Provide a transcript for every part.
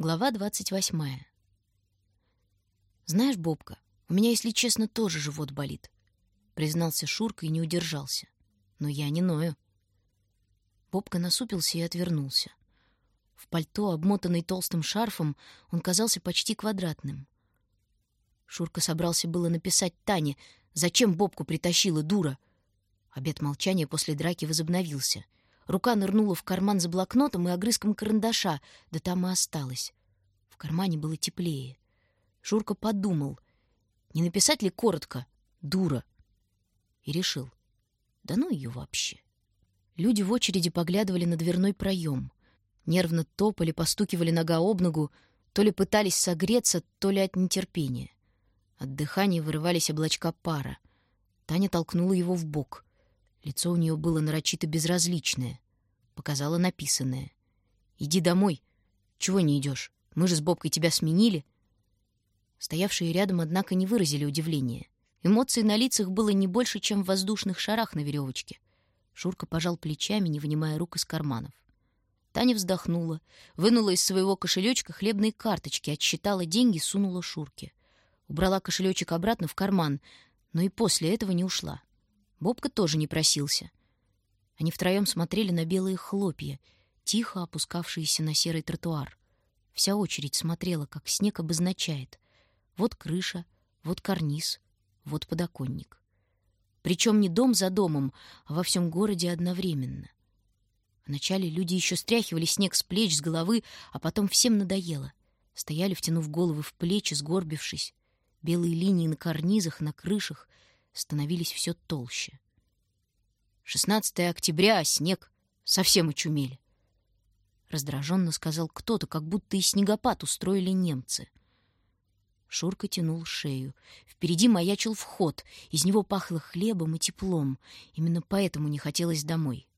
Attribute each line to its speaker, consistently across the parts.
Speaker 1: Глава двадцать восьмая. «Знаешь, Бобка, у меня, если честно, тоже живот болит», — признался Шурка и не удержался. «Но я не ною». Бобка насупился и отвернулся. В пальто, обмотанный толстым шарфом, он казался почти квадратным. Шурка собрался было написать Тане, зачем Бобку притащила дура. Обед молчания после драки возобновился — Рука нырнула в карман за блокнотом и огрызком карандаша, да там и осталась. В кармане было теплее. Шурка подумал, не написать ли коротко «дура» и решил, да ну ее вообще. Люди в очереди поглядывали на дверной проем. Нервно топали, постукивали нога об ногу, то ли пытались согреться, то ли от нетерпения. От дыхания вырывались облачка пара. Таня толкнула его в бок. Лицо у нее было нарочито безразличное. Показала написанное. «Иди домой. Чего не идешь? Мы же с Бобкой тебя сменили». Стоявшие рядом, однако, не выразили удивления. Эмоций на лицах было не больше, чем в воздушных шарах на веревочке. Шурка пожал плечами, не вынимая рук из карманов. Таня вздохнула, вынула из своего кошелечка хлебные карточки, отсчитала деньги, сунула Шурке. Убрала кошелечек обратно в карман, но и после этого не ушла. Бобка тоже не просился. Они втроем смотрели на белые хлопья, тихо опускавшиеся на серый тротуар. Вся очередь смотрела, как снег обозначает. Вот крыша, вот карниз, вот подоконник. Причем не дом за домом, а во всем городе одновременно. Вначале люди еще стряхивали снег с плеч, с головы, а потом всем надоело. Стояли, втянув головы в плечи, сгорбившись. Белые линии на карнизах, на крышах — становились все толще. 16 октября, а снег. Совсем очумели. Раздраженно сказал кто-то, как будто и снегопад устроили немцы. Шурка тянул шею. Впереди маячил вход. Из него пахло хлебом и теплом. Именно поэтому не хотелось домой.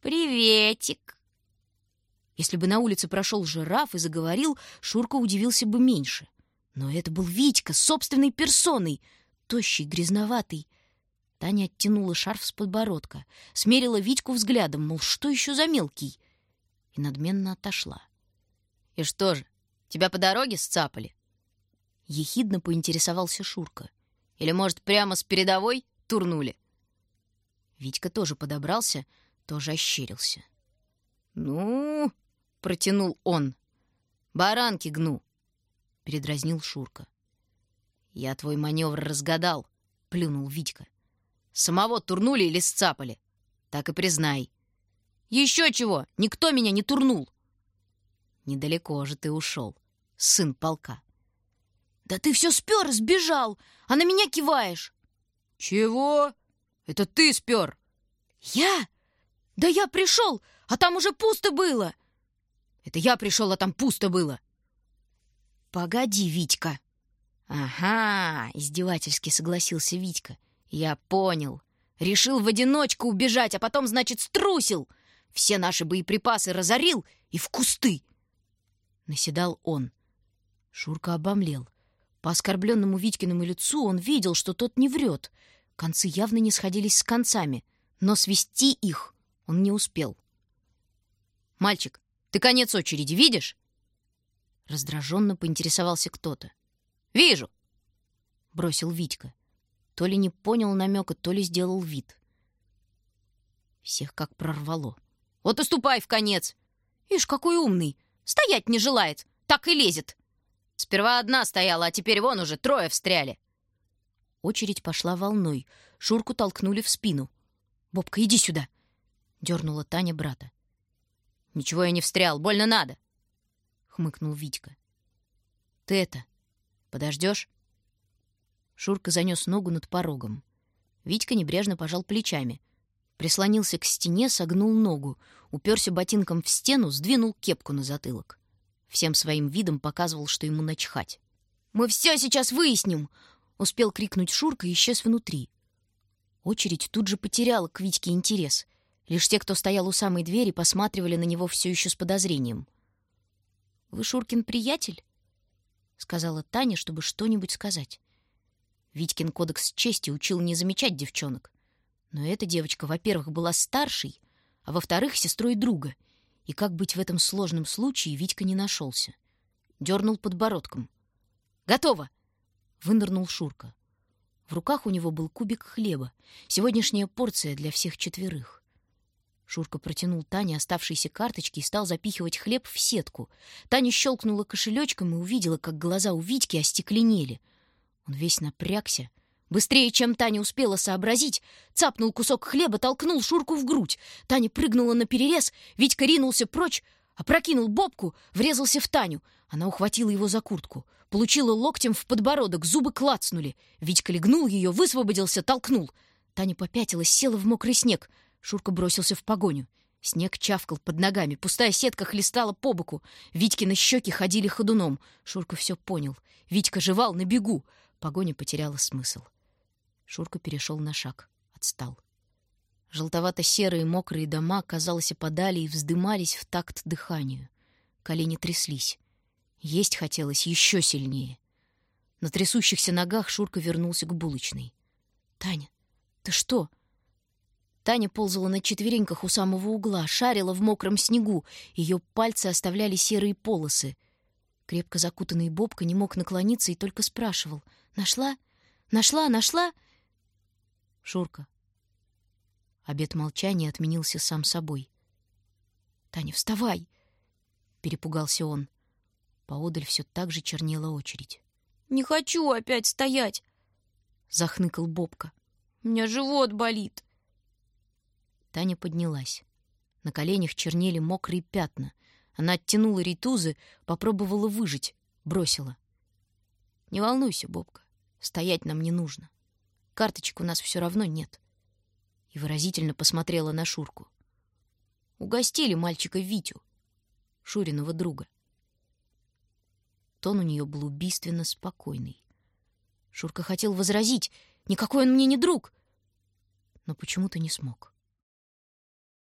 Speaker 1: «Приветик!» Если бы на улице прошел жираф и заговорил, Шурка удивился бы меньше. Но это был Витька, собственной персоной — тощий, грязноватый. Таня оттянула шарф с подбородка, смерила Витьку взглядом, мол, что еще за мелкий, и надменно отошла. — И что же, тебя по дороге сцапали? Ехидно поинтересовался Шурка. — Или, может, прямо с передовой турнули? Витька тоже подобрался, тоже ощерился. — Ну, — протянул он, — баранки гну, — передразнил Шурка. «Я твой маневр разгадал», — плюнул Витька. «Самого турнули или сцапали? Так и признай». «Еще чего! Никто меня не турнул!» «Недалеко же ты ушел, сын полка». «Да ты все спер сбежал, а на меня киваешь!» «Чего? Это ты спер!» «Я? Да я пришел, а там уже пусто было!» «Это я пришел, а там пусто было!» «Погоди, Витька!» «Ага», — издевательски согласился Витька. «Я понял. Решил в одиночку убежать, а потом, значит, струсил. Все наши боеприпасы разорил и в кусты!» Наседал он. Шурка обомлел. По оскорбленному Витькиному лицу он видел, что тот не врет. Концы явно не сходились с концами, но свести их он не успел. «Мальчик, ты конец очереди видишь?» Раздраженно поинтересовался кто-то. «Вижу!» — бросил Витька. То ли не понял намека, то ли сделал вид. Всех как прорвало. «Вот и ступай в конец!» «Ишь, какой умный! Стоять не желает, так и лезет!» «Сперва одна стояла, а теперь вон уже трое встряли!» Очередь пошла волной. Шурку толкнули в спину. «Бобка, иди сюда!» — дернула Таня брата. «Ничего я не встрял, больно надо!» — хмыкнул Витька. «Ты это, Подождешь?» Шурка занес ногу над порогом. Витька небрежно пожал плечами. Прислонился к стене, согнул ногу, уперся ботинком в стену, сдвинул кепку на затылок. Всем своим видом показывал, что ему начхать. «Мы все сейчас выясним!» — успел крикнуть Шурка и исчез внутри. Очередь тут же потеряла к Витьке интерес. Лишь те, кто стоял у самой двери, посматривали на него все еще с подозрением. «Вы Шуркин приятель?» Сказала Таня, чтобы что-нибудь сказать. Витькин кодекс чести учил не замечать девчонок. Но эта девочка, во-первых, была старшей, а во-вторых, сестрой друга. И как быть в этом сложном случае, Витька не нашелся. дернул подбородком. «Готово!» — вынырнул Шурка. В руках у него был кубик хлеба, сегодняшняя порция для всех четверых. Шурка протянул Тане оставшиеся карточки и стал запихивать хлеб в сетку. Таня щелкнула кошелечком и увидела, как глаза у Витьки остекленели. Он весь напрягся. Быстрее, чем Таня успела сообразить, цапнул кусок хлеба, толкнул Шурку в грудь. Таня прыгнула на перерез, Витька ринулся прочь, опрокинул бобку, врезался в Таню. Она ухватила его за куртку, получила локтем в подбородок, зубы клацнули. Витька легнул ее, высвободился, толкнул. Таня попятилась, села в мокрый снег. Шурка бросился в погоню. Снег чавкал под ногами, пустая сетка хлестала по боку. Витькины щеки ходили ходуном. Шурка все понял. Витька жевал на бегу. Погоня потеряла смысл. Шурка перешел на шаг, отстал. Желтовато-серые мокрые дома, казалось, опадали и вздымались в такт дыханию. Колени тряслись. Есть хотелось еще сильнее. На трясущихся ногах Шурка вернулся к булочной. «Таня, ты что?» Таня ползала на четвереньках у самого угла, шарила в мокром снегу. Ее пальцы оставляли серые полосы. Крепко закутанный Бобка не мог наклониться и только спрашивал. «Нашла? Нашла? Нашла?» «Шурка, Обед молчания отменился сам собой. «Таня, вставай!» — перепугался он. Поодаль все так же чернела очередь.
Speaker 2: «Не хочу опять стоять!»
Speaker 1: — захныкал Бобка.
Speaker 2: «У меня живот болит!»
Speaker 1: Таня поднялась. На коленях чернели мокрые пятна. Она оттянула ритузы, попробовала выжить, бросила. «Не волнуйся, Бобка, стоять нам не нужно. Карточек у нас все равно нет и выразительно посмотрела на Шурку. Угостили мальчика Витю, Шуриного друга. Тон у нее был убийственно спокойный. Шурка хотел возразить, никакой он мне не друг, но почему-то не смог.